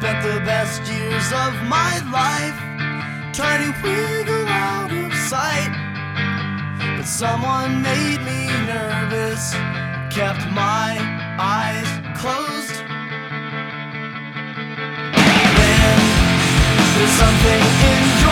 spent the best years of my life trying to wiggle out of sight. But someone made me nervous, kept my eyes closed. Then there's something in